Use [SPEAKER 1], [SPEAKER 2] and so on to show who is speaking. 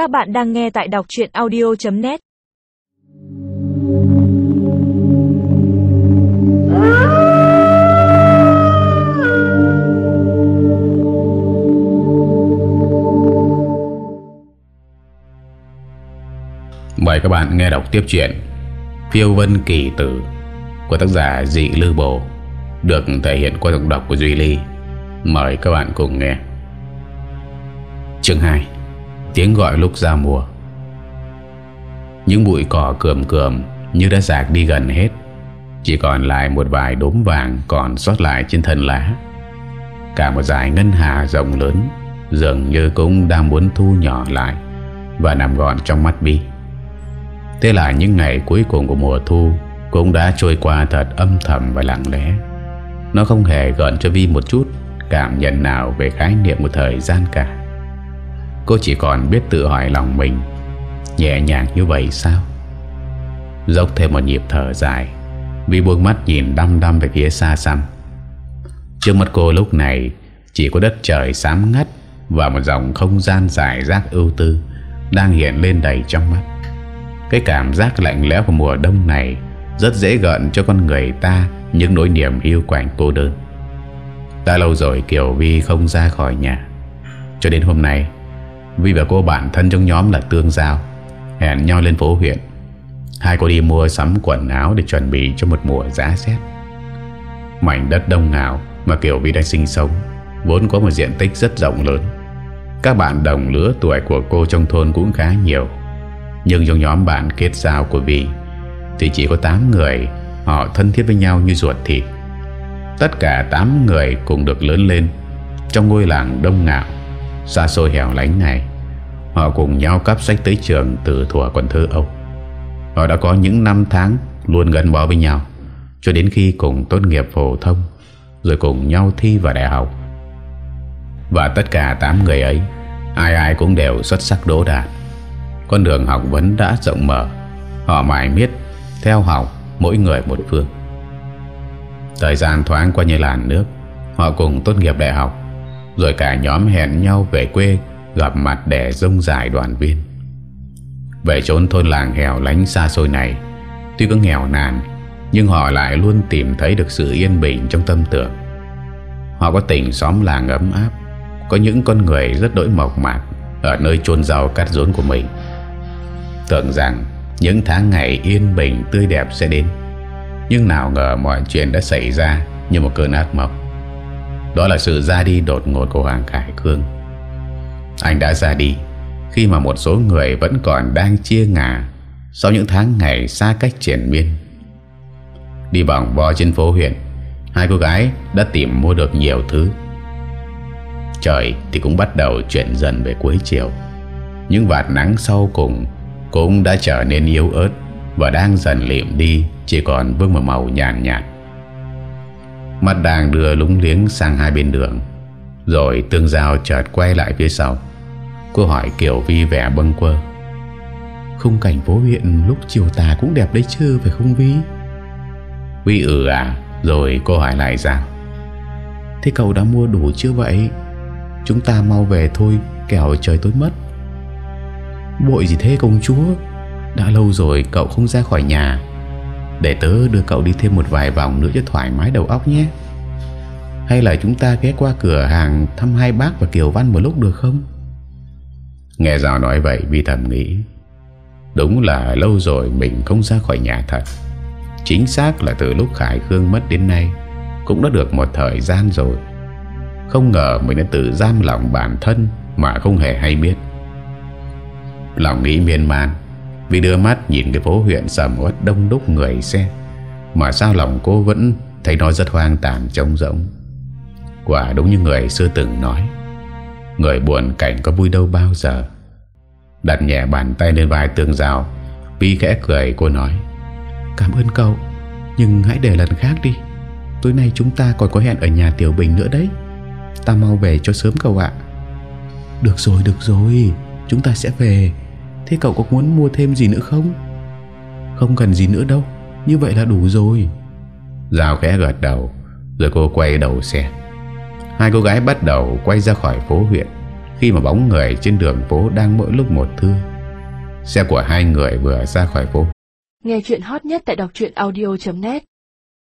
[SPEAKER 1] Các bạn đang nghe tại đọc chuyện audio.net
[SPEAKER 2] Mời các bạn nghe đọc tiếp chuyện Phiêu Vân Kỳ Tử của tác giả Dị Lư Bồ, được thể hiện qua giọng đọc của Duy Ly. Mời các bạn cùng nghe. Chương 2 Tiếng gọi lúc ra mùa. Những bụi cỏ cườm cườm như đã rạc đi gần hết. Chỉ còn lại một vài đốm vàng còn sót lại trên thân lá. Cả một dải ngân hà rộng lớn Dường như cũng đang muốn thu nhỏ lại Và nằm gọn trong mắt Vi Thế là những ngày cuối cùng của mùa thu Cũng đã trôi qua thật âm thầm và lặng lẽ. Nó không hề gợn cho Vi một chút Cảm nhận nào về khái niệm một thời gian cả. Cô chỉ còn biết tự hỏi lòng mình. Nhẹ nhàng như vậy sao? Dốc thêm một nhịp thở dài Vi buông mắt nhìn đăm đăm về phía xa xăm. Trước mắt cô lúc này, Chỉ có đất trời xám ngắt Và một dòng không gian dài rác ưu tư Đang hiện lên đầy trong mắt. Cái cảm giác lạnh lẽo của mùa đông này Rất dễ gợn cho con người ta Những nỗi niềm yêu quạnh cô đơn. Đã lâu rồi Kiều Vi không ra khỏi nhà. Cho đến hôm nay Vi và cô bạn thân trong nhóm là Tương Giao, Hẹn nhau lên phố huyện. Hai cô đi mua sắm quần áo Để chuẩn bị cho một mùa giá rét. Mảnh đất đông ngào Mà Kiều Vi đang sinh sống, Vốn có một diện tích rất rộng lớn. Các bạn đồng lứa tuổi của cô trong thôn cũng khá nhiều. Nhưng trong nhóm bạn kết giao của Vi Thì chỉ có 8 người, Họ thân thiết với nhau như ruột thịt. Tất cả 8 người cùng được lớn lên Trong ngôi làng đông ngạo, Xa xôi hẻo lánh này. Họ cùng nhau cắp sách tới trường Từ thuở còn thơ Âu. Họ đã có những năm tháng Luôn gắn bó với nhau, Cho đến khi cùng tốt nghiệp phổ thông, Rồi cùng nhau thi vào đại học. Và tất cả 8 người ấy, Ai ai cũng đều xuất sắc đỗ đạt Con đường học vấn đã rộng mở, Họ mãi miết Theo học mỗi người một phương. Thời gian thoáng qua như làn nước, Họ cùng tốt nghiệp đại học, Rồi cả nhóm hẹn nhau về quê Gặp mặt để rông dài đoàn viên. Về trốn thôn làng hẻo lánh xa xôi này, Tuy có nghèo nàn, Nhưng họ lại luôn tìm thấy được sự yên bình trong tâm tưởng. Họ có tình xóm làng ấm áp, Có những con người rất đổi mộc mạc Ở nơi chôn rau cắt rốn của mình. Tưởng rằng những tháng ngày yên bình tươi đẹp sẽ đến, Nhưng nào ngờ mọi chuyện đã xảy ra như một cơn ác mộng. Đó là sự ra đi đột ngột của Hoàng Khải Cương anh đã ra đi Khi mà một số người vẫn còn đang chia ngả Sau những tháng ngày xa cách triển miên. Đi vòng vo trên phố huyện Hai cô gái đã tìm mua được nhiều thứ. Trời thì cũng bắt đầu chuyển dần về cuối chiều. Những vạt nắng sau cùng Cũng đã trở nên yếu ớt Và đang dần liệm đi Chỉ còn vương một màu nhàn nhạt, nhạt Mặt đàng đưa lúng liếng sang hai bên đường Rồi tương giao chợt quay lại phía sau. Cô hỏi Kiều Vi vẻ bâng quơ. Khung cảnh phố huyện lúc chiều tà cũng đẹp đấy chứ, phải không Vi? Vi ừ à Rồi cô hỏi lại rằng Thế cậu đã mua đủ chưa vậy? Chúng ta mau về thôi, Kẻo trời tối mất. Bội gì thế công chúa? Đã lâu rồi cậu không ra khỏi nhà. Để tớ đưa cậu đi thêm một vài vòng nữa cho thoải mái đầu óc nhé. Hay là chúng ta ghé qua cửa hàng Thăm hai bác và Kiều Văn một lúc được không? Nghe Giao nói vậy, Vi thầm nghĩ, Đúng là lâu rồi mình không ra khỏi nhà thật. Chính xác là từ lúc Khải Khương mất đến nay, Cũng đã được một thời gian rồi. Không ngờ mình đã tự giam lòng bản thân Mà không hề hay biết. Lòng nghĩ miên man Vì đưa mắt nhìn cái phố huyện sầm uất đông đúc người xe, Mà sao lòng cô vẫn thấy nó rất hoang tàn, trống rỗng. Quả đúng như người xưa từng nói Người buồn cảnh có vui đâu bao giờ. Đặt nhẹ bàn tay lên vai tương rào Vi khẽ cười, cô nói, Cảm ơn cậu, Nhưng hãy để lần khác đi. Tối nay chúng ta còn có hẹn ở nhà Tiểu Bình nữa đấy. Ta mau về cho sớm cậu ạ. Được rồi được rồi, Chúng ta sẽ về. Thế cậu có muốn mua thêm gì nữa không? Không cần gì nữa đâu, Như vậy là đủ rồi. Giao khẽ gật đầu, Rồi cô quay đầu xe. Hai cô gái bắt đầu quay ra khỏi phố huyện, Khi mà bóng người trên đường phố đang mỗi lúc một thưa. Xe của hai người vừa ra khỏi phố.
[SPEAKER 1] Nghe chuyện hot nhất tại đọc audio.net